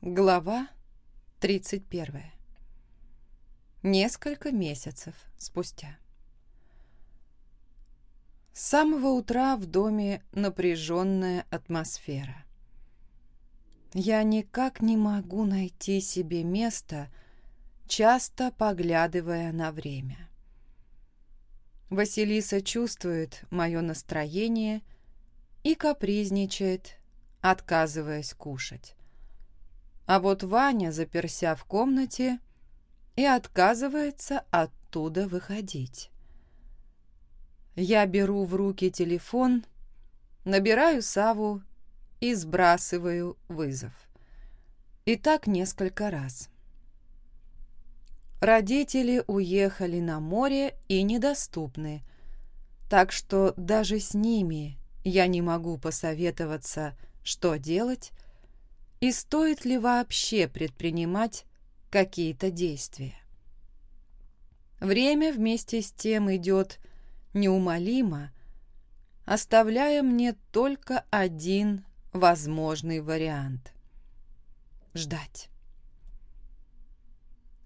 Глава 31. Несколько месяцев спустя. С самого утра в доме напряженная атмосфера. Я никак не могу найти себе места, часто поглядывая на время. Василиса чувствует мое настроение и капризничает, отказываясь кушать. А вот Ваня, заперся в комнате, и отказывается оттуда выходить. Я беру в руки телефон, набираю Саву и сбрасываю вызов. И так несколько раз. Родители уехали на море и недоступны, так что даже с ними я не могу посоветоваться, что делать, и стоит ли вообще предпринимать какие-то действия. Время вместе с тем идет неумолимо, оставляя мне только один возможный вариант – ждать.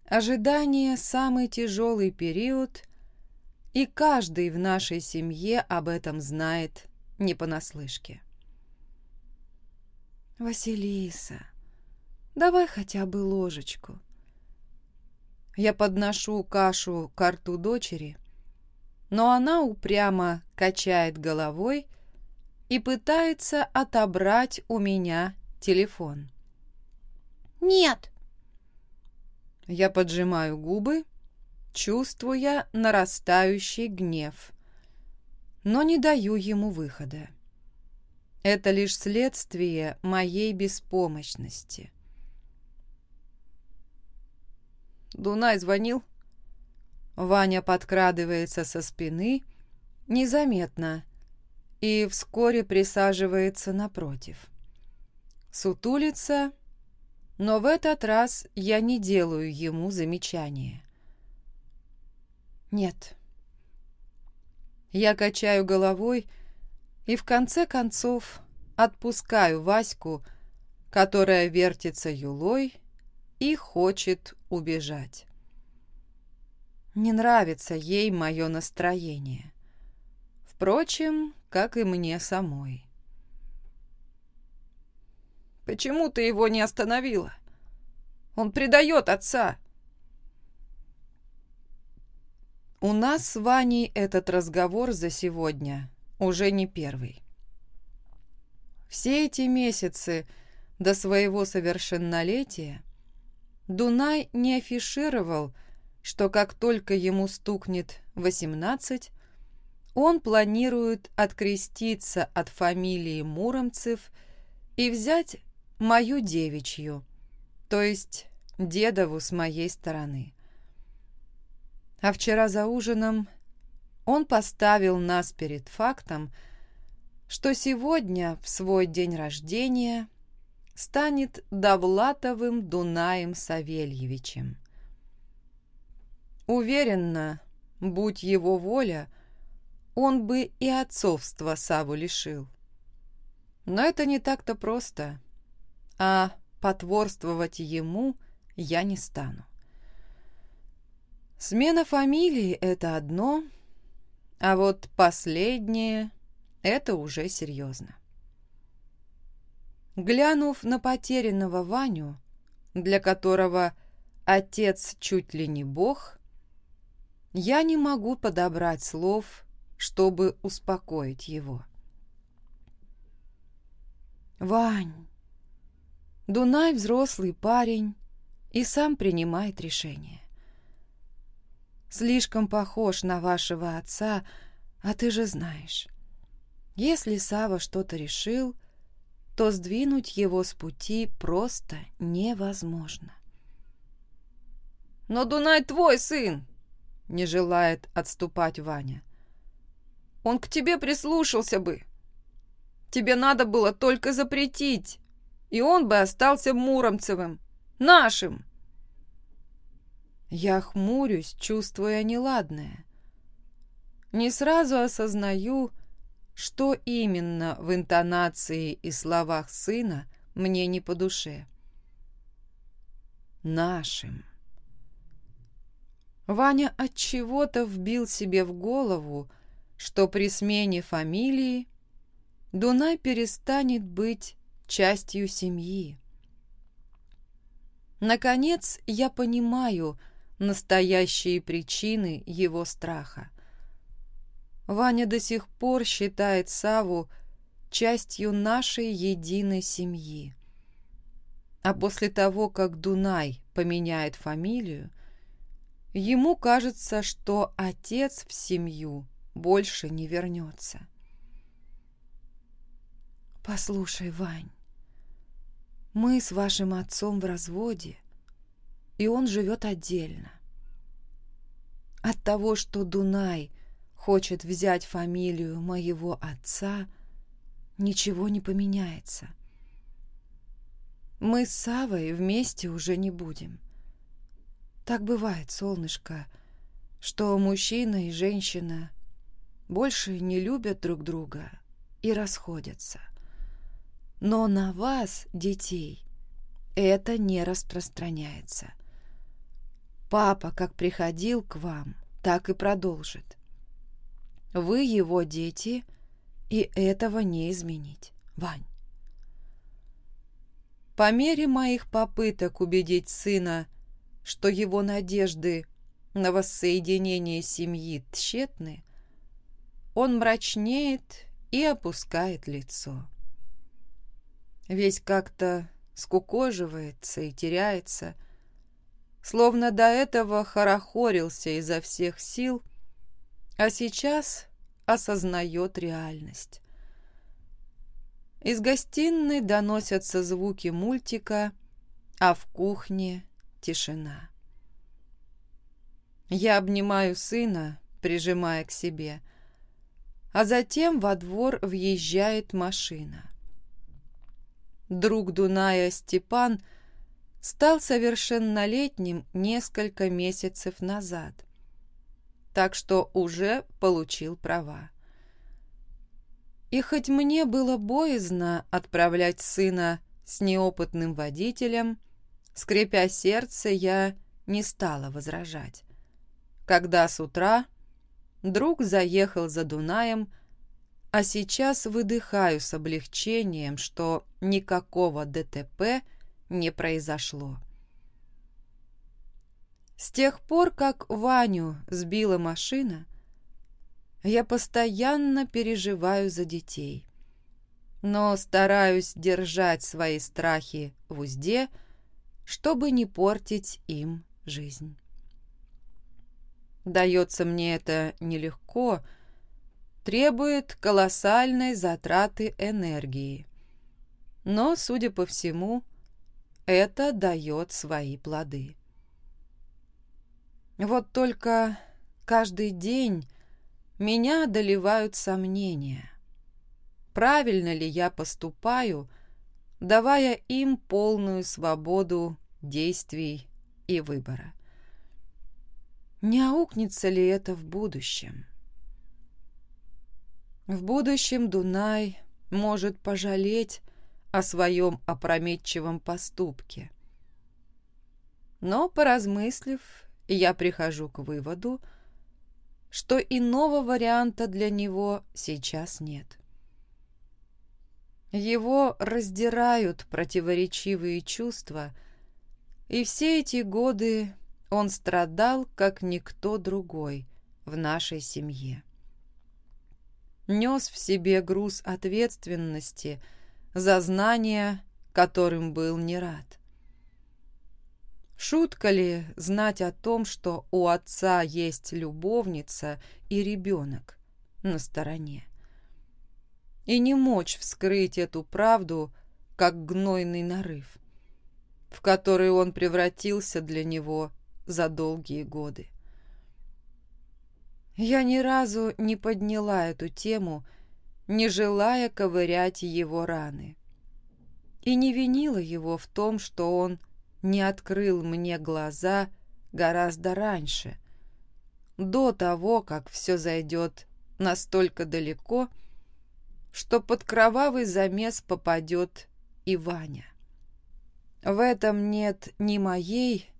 Ожидание – самый тяжелый период, и каждый в нашей семье об этом знает не понаслышке. «Василиса, давай хотя бы ложечку». Я подношу кашу к рту дочери, но она упрямо качает головой и пытается отобрать у меня телефон. «Нет!» Я поджимаю губы, чувствуя нарастающий гнев, но не даю ему выхода. Это лишь следствие моей беспомощности. Дунай звонил. Ваня подкрадывается со спины, незаметно, и вскоре присаживается напротив. Сутулится, но в этот раз я не делаю ему замечания. Нет. Я качаю головой, и в конце концов отпускаю Ваську, которая вертится юлой и хочет убежать. Не нравится ей мое настроение. Впрочем, как и мне самой. «Почему ты его не остановила? Он предает отца!» У нас с Ваней этот разговор за сегодня уже не первый. Все эти месяцы до своего совершеннолетия Дунай не афишировал, что как только ему стукнет 18, он планирует откреститься от фамилии Муромцев и взять мою девичью, то есть дедову с моей стороны. А вчера за ужином он поставил нас перед фактом, что сегодня, в свой день рождения, станет Довлатовым Дунаем Савельевичем. Уверенно, будь его воля, он бы и отцовства Саву лишил. Но это не так-то просто, а потворствовать ему я не стану. Смена фамилии — это одно — а вот последнее — это уже серьезно. Глянув на потерянного Ваню, для которого отец чуть ли не бог, я не могу подобрать слов, чтобы успокоить его. «Вань, Дунай взрослый парень и сам принимает решение слишком похож на вашего отца, а ты же знаешь. Если Сава что-то решил, то сдвинуть его с пути просто невозможно. «Но Дунай твой сын!» — не желает отступать Ваня. «Он к тебе прислушался бы. Тебе надо было только запретить, и он бы остался Муромцевым, нашим!» Я хмурюсь, чувствуя неладное. Не сразу осознаю, что именно в интонации и словах сына мне не по душе. нашим. Ваня от чего-то вбил себе в голову, что при смене фамилии Дунай перестанет быть частью семьи. Наконец, я понимаю настоящие причины его страха. Ваня до сих пор считает Саву частью нашей единой семьи. А после того, как Дунай поменяет фамилию, ему кажется, что отец в семью больше не вернется. «Послушай, Вань, мы с вашим отцом в разводе, и он живет отдельно. От того, что Дунай хочет взять фамилию моего отца, ничего не поменяется. Мы с Савой вместе уже не будем. Так бывает, солнышко, что мужчина и женщина больше не любят друг друга и расходятся. Но на вас, детей, это не распространяется. Папа как приходил к вам, так и продолжит. Вы его дети, и этого не изменить, Вань. По мере моих попыток убедить сына, что его надежды на воссоединение семьи тщетны, он мрачнеет и опускает лицо весь как-то скукоживается и теряется, словно до этого хорохорился изо всех сил, а сейчас осознает реальность. Из гостиной доносятся звуки мультика, а в кухне тишина. Я обнимаю сына, прижимая к себе, а затем во двор въезжает машина друг Дуная Степан, стал совершеннолетним несколько месяцев назад, так что уже получил права. И хоть мне было боязно отправлять сына с неопытным водителем, скрипя сердце, я не стала возражать. Когда с утра друг заехал за Дунаем, а сейчас выдыхаю с облегчением, что никакого ДТП не произошло. С тех пор, как Ваню сбила машина, я постоянно переживаю за детей, но стараюсь держать свои страхи в узде, чтобы не портить им жизнь. Дается мне это нелегко, требует колоссальной затраты энергии. Но, судя по всему, это дает свои плоды. Вот только каждый день меня одолевают сомнения. Правильно ли я поступаю, давая им полную свободу действий и выбора? Не аукнется ли это в будущем? В будущем Дунай может пожалеть о своем опрометчивом поступке. Но, поразмыслив, я прихожу к выводу, что иного варианта для него сейчас нет. Его раздирают противоречивые чувства, и все эти годы он страдал, как никто другой в нашей семье нес в себе груз ответственности за знания, которым был не рад. Шутка ли знать о том, что у отца есть любовница и ребенок на стороне? И не мочь вскрыть эту правду, как гнойный нарыв, в который он превратился для него за долгие годы. Я ни разу не подняла эту тему, не желая ковырять его раны. И не винила его в том, что он не открыл мне глаза гораздо раньше, до того, как все зайдет настолько далеко, что под кровавый замес попадет и Ваня. В этом нет ни моей,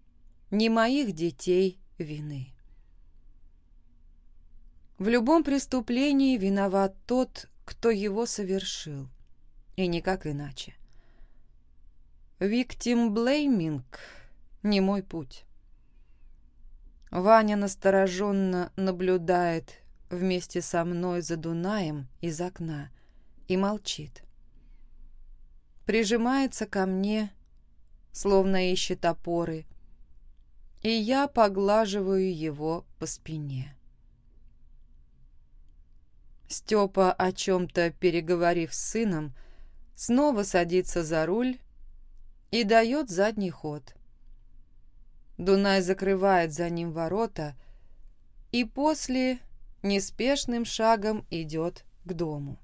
ни моих детей вины. В любом преступлении виноват тот, кто его совершил, и никак иначе. Виктим блейминг не мой путь. Ваня настороженно наблюдает вместе со мной за Дунаем из окна и молчит. Прижимается ко мне, словно ищет опоры, и я поглаживаю его по спине. Степа, о чем-то переговорив с сыном, снова садится за руль и дает задний ход. Дунай закрывает за ним ворота и после неспешным шагом идет к дому.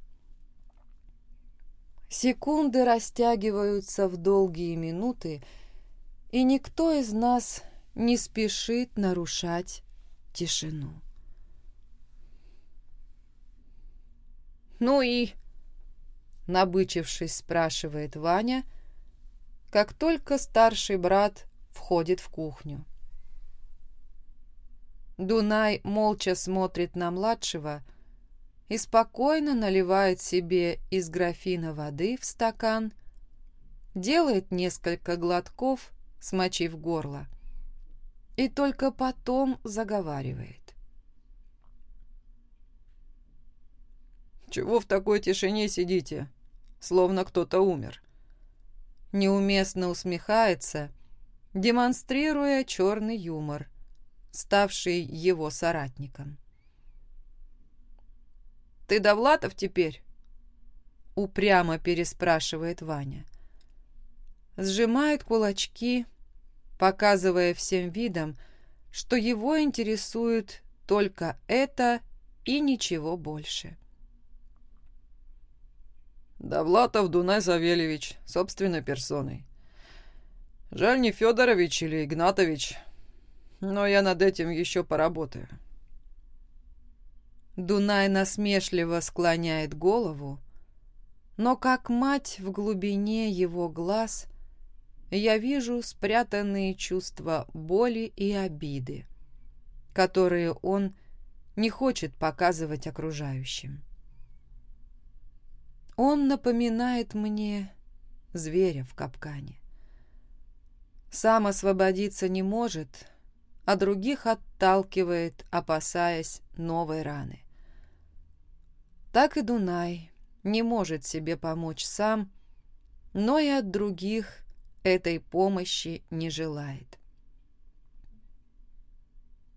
Секунды растягиваются в долгие минуты, и никто из нас не спешит нарушать тишину. «Ну и...» — набычившись, спрашивает Ваня, как только старший брат входит в кухню. Дунай молча смотрит на младшего и спокойно наливает себе из графина воды в стакан, делает несколько глотков, смочив горло, и только потом заговаривает. «Чего в такой тишине сидите, словно кто-то умер?» Неуместно усмехается демонстрируя черный юмор, ставший его соратником. «Ты Довлатов теперь?» упрямо переспрашивает Ваня. Сжимает кулачки, показывая всем видом, что его интересует только это и ничего больше. Довлатов Дунай Савельевич, собственной персоной. Жаль, не Федорович или Игнатович, но я над этим еще поработаю. Дунай насмешливо склоняет голову, но как мать в глубине его глаз я вижу спрятанные чувства боли и обиды, которые он не хочет показывать окружающим. Он напоминает мне зверя в капкане. Сам освободиться не может, а других отталкивает, опасаясь новой раны. Так и Дунай не может себе помочь сам, но и от других этой помощи не желает.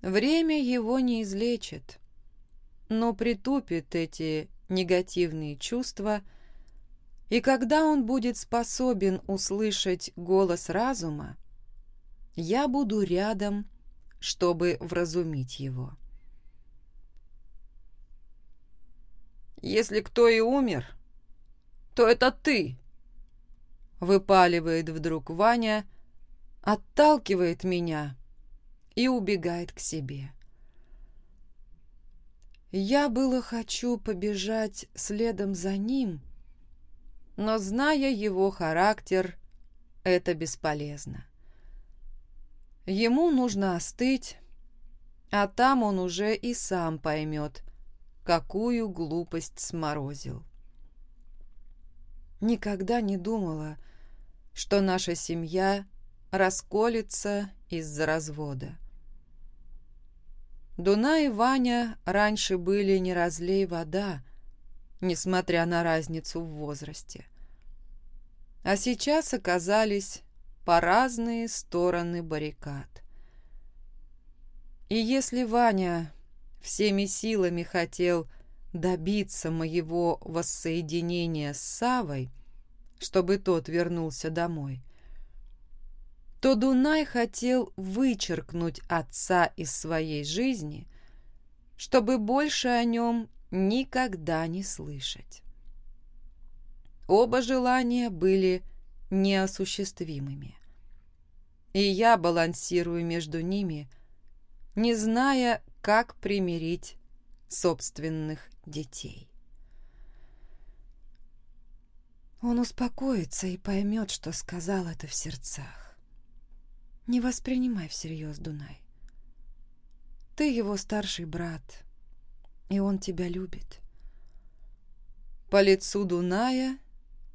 Время его не излечит, но притупит эти негативные чувства – и когда он будет способен услышать голос разума, я буду рядом, чтобы вразумить его. «Если кто и умер, то это ты!» Выпаливает вдруг Ваня, отталкивает меня и убегает к себе. Я было хочу побежать следом за ним, но, зная его характер, это бесполезно. Ему нужно остыть, а там он уже и сам поймет, какую глупость сморозил. Никогда не думала, что наша семья расколется из-за развода. Дуна и Ваня раньше были не разлей вода, несмотря на разницу в возрасте а сейчас оказались по разные стороны баррикад. И если Ваня всеми силами хотел добиться моего воссоединения с Савой, чтобы тот вернулся домой, то Дунай хотел вычеркнуть отца из своей жизни, чтобы больше о нем никогда не слышать. Оба желания были неосуществимыми. И я балансирую между ними, не зная, как примирить собственных детей. Он успокоится и поймет, что сказал это в сердцах. Не воспринимай всерьез, Дунай. Ты его старший брат, и он тебя любит. По лицу Дуная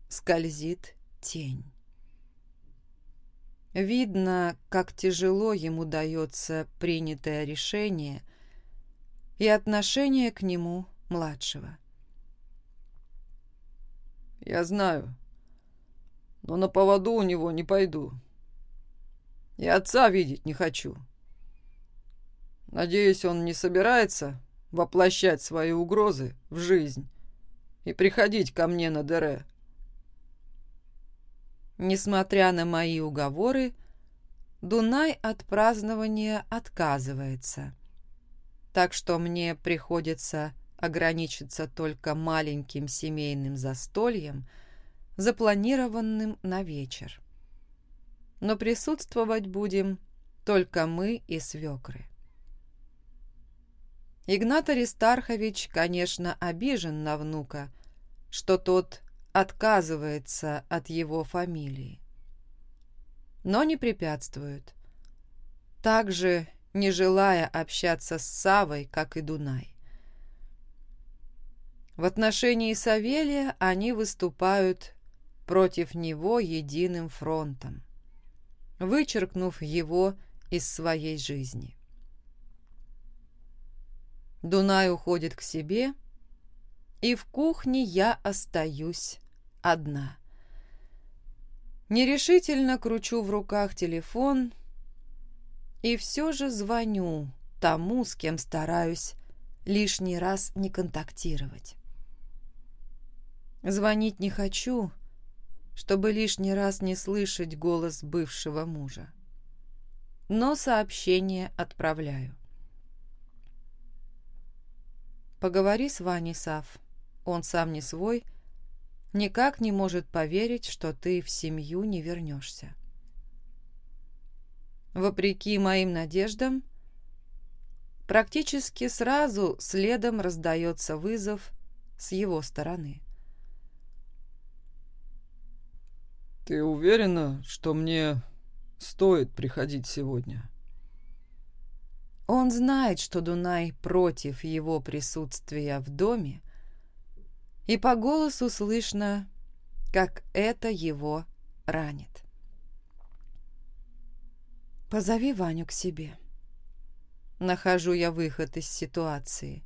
скользит тень. Видно, как тяжело ему дается принятое решение и отношение к нему младшего. «Я знаю, но на поводу у него не пойду. И отца видеть не хочу. Надеюсь, он не собирается воплощать свои угрозы в жизнь и приходить ко мне на ДР. Несмотря на мои уговоры, Дунай от празднования отказывается. Так что мне приходится ограничиться только маленьким семейным застольем, запланированным на вечер. Но присутствовать будем только мы и свекры. Игнат Аристархович, конечно, обижен на внука, что тот отказывается от его фамилии. Но не препятствует. Также не желая общаться с Савой, как и Дунай. В отношении Савелия они выступают против него единым фронтом, вычеркнув его из своей жизни. Дунай уходит к себе, и в кухне я остаюсь одна. Нерешительно кручу в руках телефон и все же звоню тому, с кем стараюсь лишний раз не контактировать. Звонить не хочу, чтобы лишний раз не слышать голос бывшего мужа. Но сообщение отправляю. Поговори с Ваней, Сав. Он сам не свой, — никак не может поверить, что ты в семью не вернешься. Вопреки моим надеждам, практически сразу следом раздается вызов с его стороны. «Ты уверена, что мне стоит приходить сегодня?» Он знает, что Дунай против его присутствия в доме, и по голосу слышно, как это его ранит. «Позови Ваню к себе». Нахожу я выход из ситуации.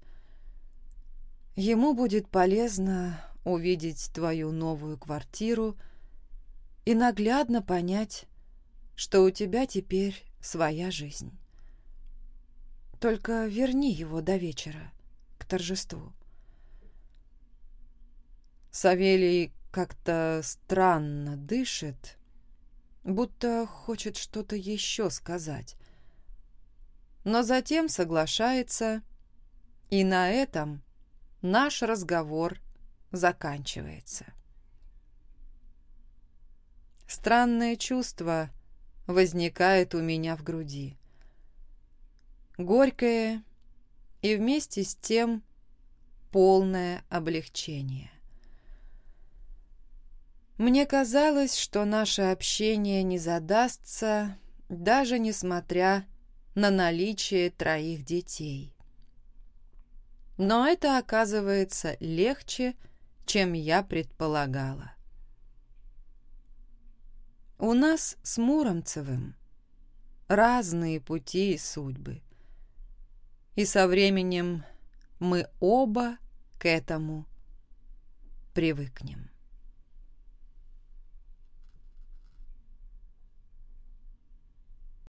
Ему будет полезно увидеть твою новую квартиру и наглядно понять, что у тебя теперь своя жизнь. Только верни его до вечера, к торжеству. Савелий как-то странно дышит, будто хочет что-то еще сказать. Но затем соглашается, и на этом наш разговор заканчивается. Странное чувство возникает у меня в груди. Горькое и вместе с тем полное облегчение. Мне казалось, что наше общение не задастся, даже несмотря на наличие троих детей. Но это оказывается легче, чем я предполагала. У нас с Муромцевым разные пути и судьбы. И со временем мы оба к этому привыкнем.